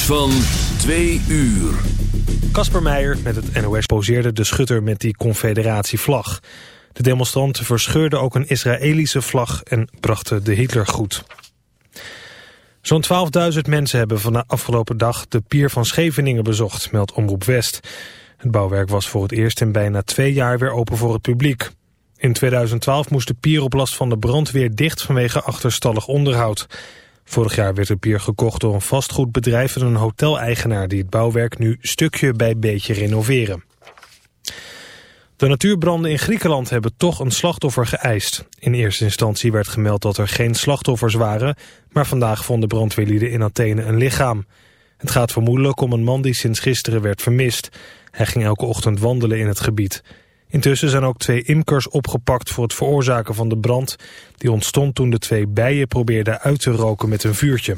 van 2 uur. Kasper Meijer met het NOS poseerde de schutter met die confederatievlag. De demonstranten verscheurden ook een Israëlische vlag en brachten de Hitlergroet. Zo'n 12.000 mensen hebben van de afgelopen dag de pier van Scheveningen bezocht, meldt Omroep West. Het bouwwerk was voor het eerst in bijna twee jaar weer open voor het publiek. In 2012 moest de pier op last van de brandweer dicht vanwege achterstallig onderhoud. Vorig jaar werd de pier gekocht door een vastgoedbedrijf en een hoteleigenaar die het bouwwerk nu stukje bij beetje renoveren. De natuurbranden in Griekenland hebben toch een slachtoffer geëist. In eerste instantie werd gemeld dat er geen slachtoffers waren, maar vandaag vonden brandweerlieden in Athene een lichaam. Het gaat vermoedelijk om een man die sinds gisteren werd vermist. Hij ging elke ochtend wandelen in het gebied. Intussen zijn ook twee imkers opgepakt voor het veroorzaken van de brand. Die ontstond toen de twee bijen probeerden uit te roken met een vuurtje.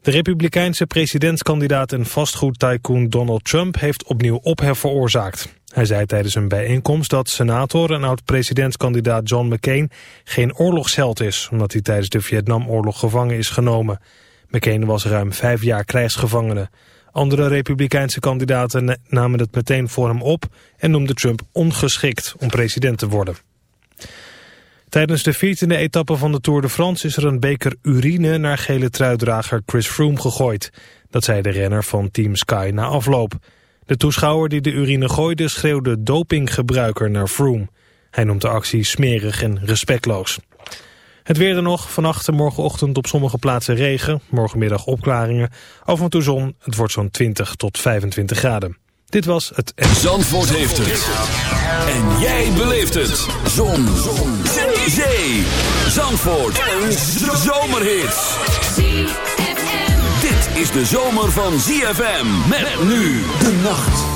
De republikeinse presidentskandidaat en vastgoedtycoon Donald Trump heeft opnieuw ophef veroorzaakt. Hij zei tijdens een bijeenkomst dat senator en oud-presidentskandidaat John McCain geen oorlogsheld is, omdat hij tijdens de Vietnamoorlog gevangen is genomen. McCain was ruim vijf jaar krijgsgevangene. Andere republikeinse kandidaten namen het meteen voor hem op en noemden Trump ongeschikt om president te worden. Tijdens de 14e etappe van de Tour de France is er een beker urine naar gele truidrager Chris Froome gegooid. Dat zei de renner van Team Sky na afloop. De toeschouwer die de urine gooide schreeuwde dopinggebruiker naar Froome. Hij noemt de actie smerig en respectloos. Het weer er nog. Vannacht en morgenochtend op sommige plaatsen regen. Morgenmiddag opklaringen. Af en toe zon. Het wordt zo'n 20 tot 25 graden. Dit was het... Zandvoort heeft het. En jij beleeft het. Zon. zon. Zee. Zandvoort. Een zomerhit. Dit is de zomer van ZFM. Met nu de nacht.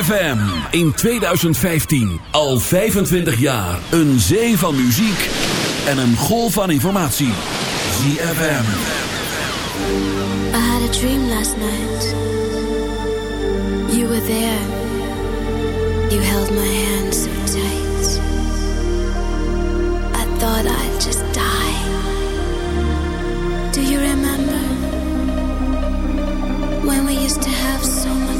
ZFM. In 2015. Al 25 jaar. Een zee van muziek. En een golf van informatie. ZFM. I had a dream last night. You were there. You held my hand so tight. I thought I'd just die. Do you remember? When we used to have so much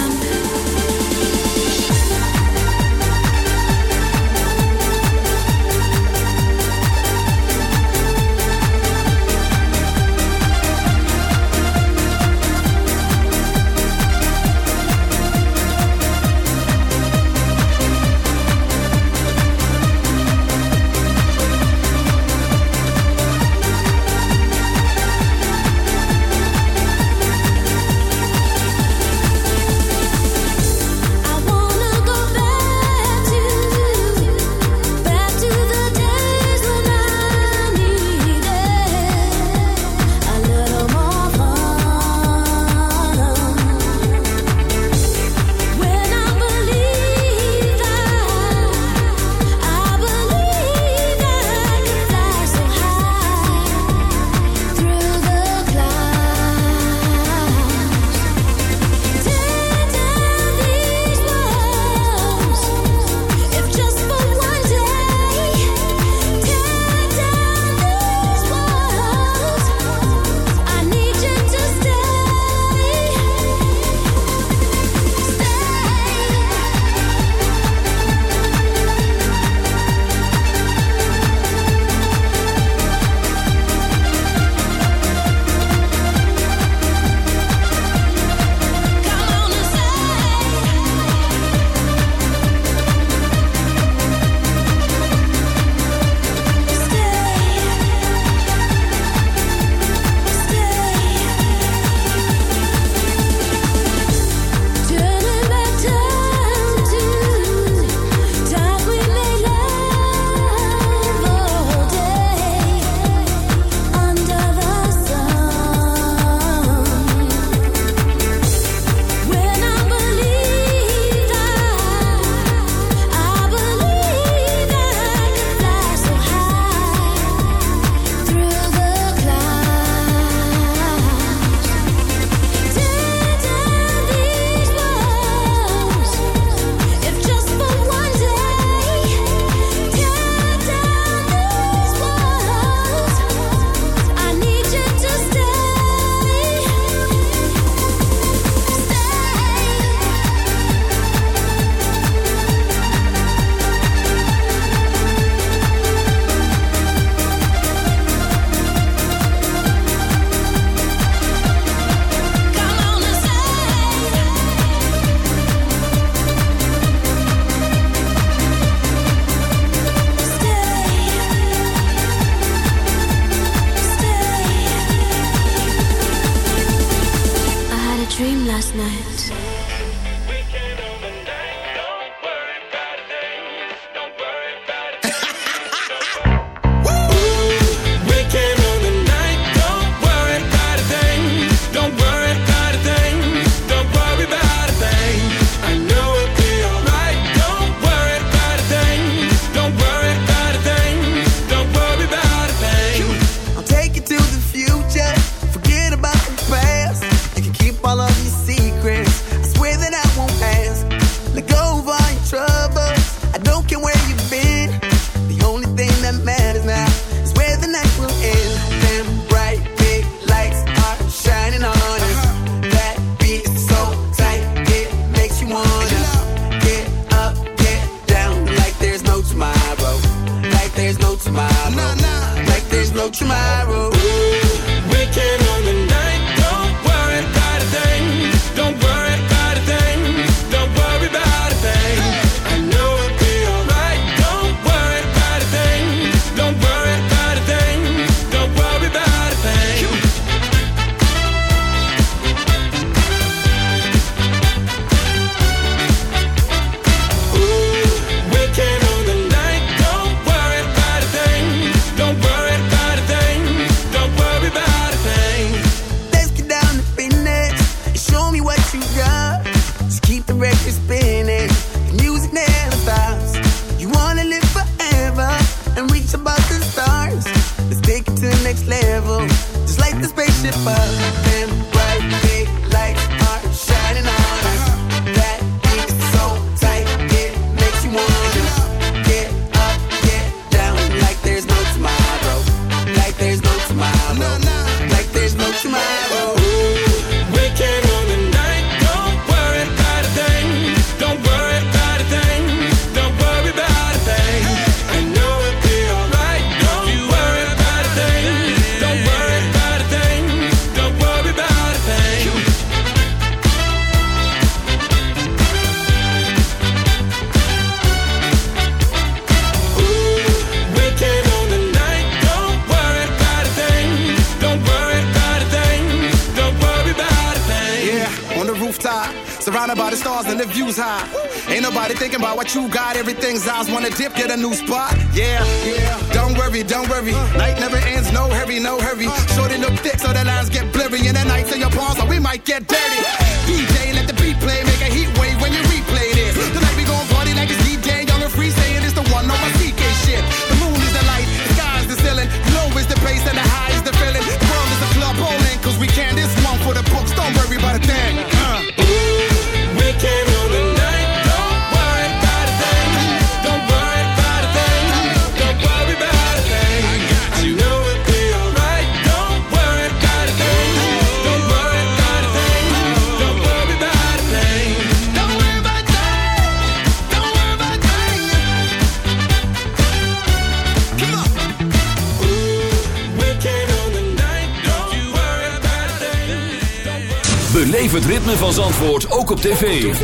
Tv.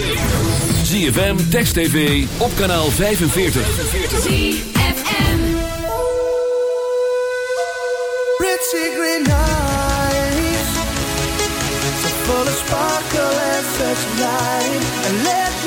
ZFM, Text TV, op kanaal 45. ZFM Pretty green eyes So full of sparkle and such light And let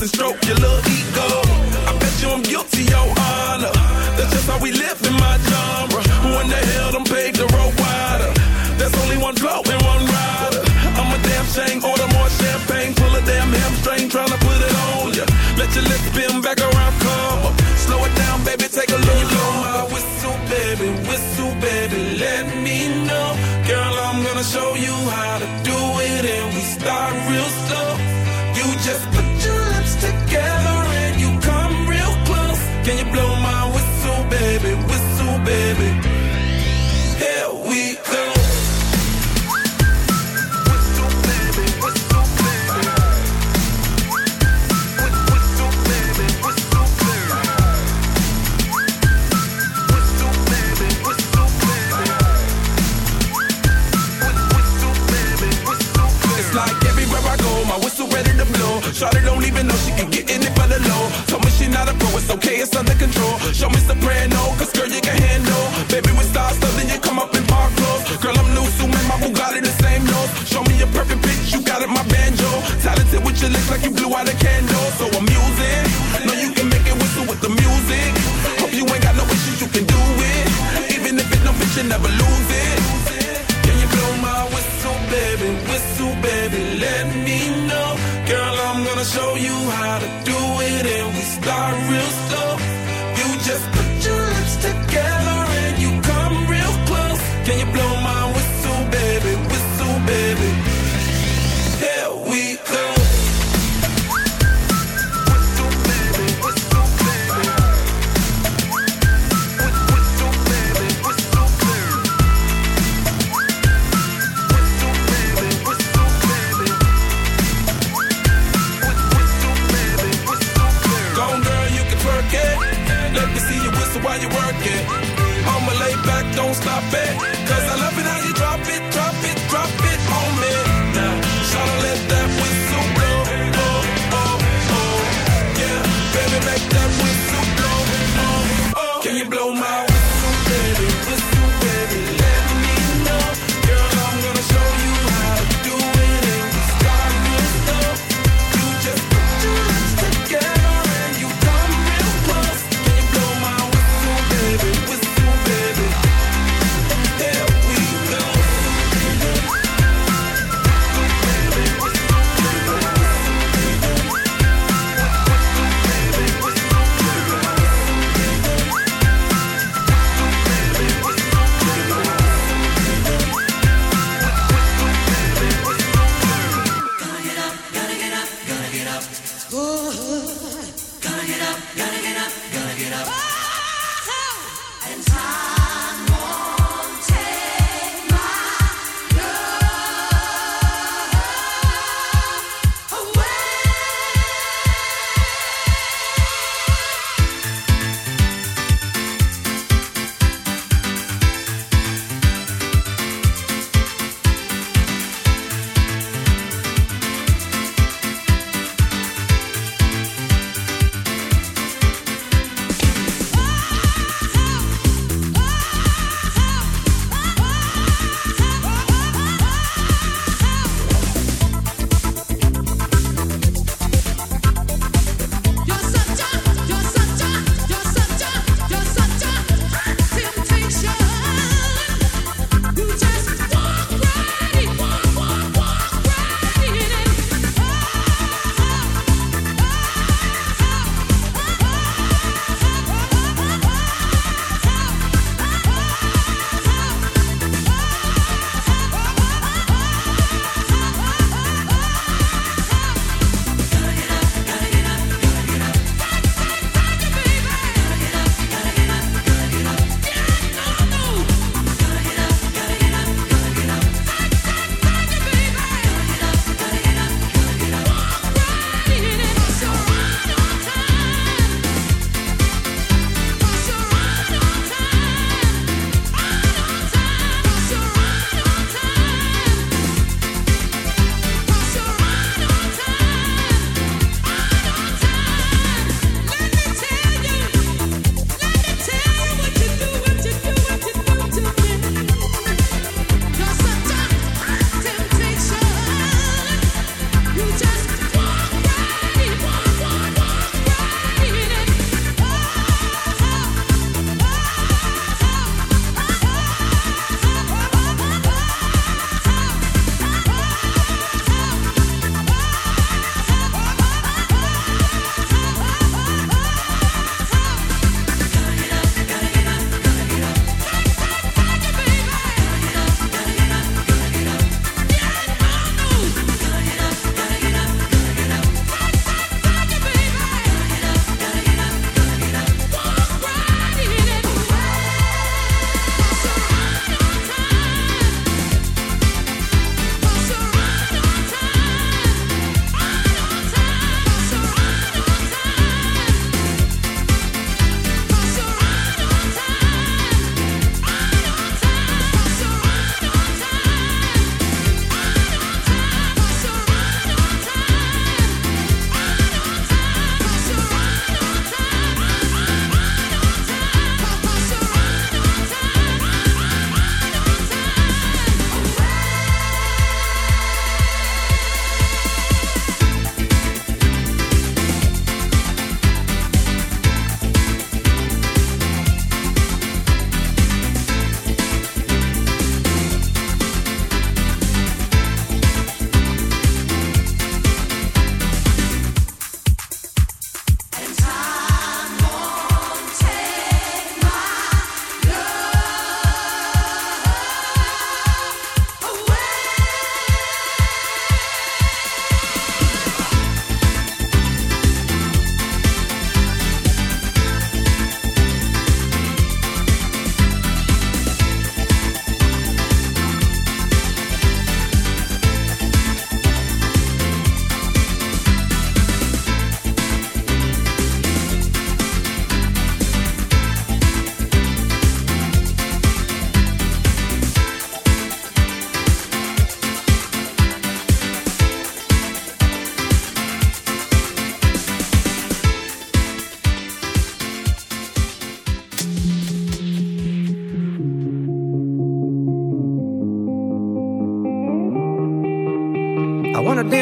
and stroke your